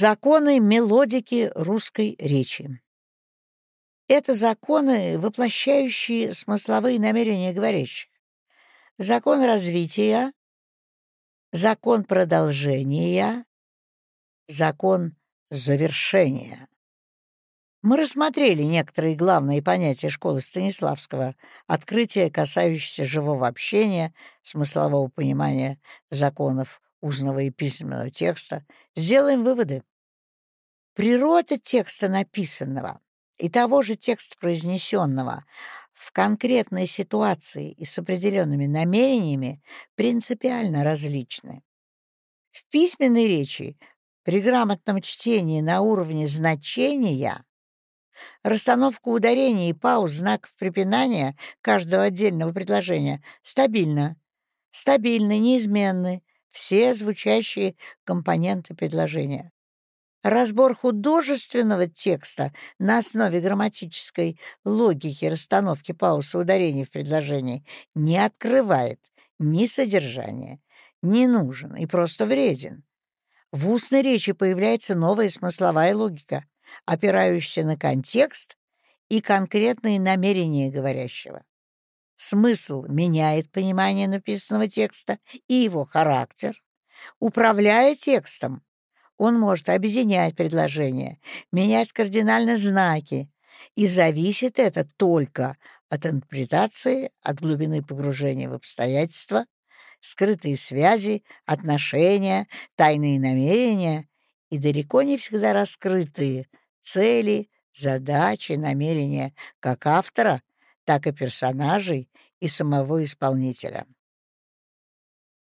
Законы мелодики русской речи. Это законы, воплощающие смысловые намерения говорящих. Закон развития, закон продолжения, закон завершения. Мы рассмотрели некоторые главные понятия школы Станиславского, открытие, касающееся живого общения, смыслового понимания законов устного и письменного текста, сделаем выводы. Природа текста написанного и того же текста произнесенного в конкретной ситуации и с определенными намерениями принципиально различны. В письменной речи при грамотном чтении на уровне значения расстановка ударений и пауз знаков препинания каждого отдельного предложения стабильна, стабильны, неизменны, все звучащие компоненты предложения. Разбор художественного текста на основе грамматической логики расстановки пауз ударений в предложении не открывает ни содержания, не нужен и просто вреден. В устной речи появляется новая смысловая логика, опирающаяся на контекст и конкретные намерения говорящего. Смысл меняет понимание написанного текста и его характер. Управляя текстом, он может объединять предложения, менять кардинально знаки, и зависит это только от интерпретации, от глубины погружения в обстоятельства, скрытые связи, отношения, тайные намерения и далеко не всегда раскрытые цели, задачи, намерения как автора, так и персонажей и самого исполнителя.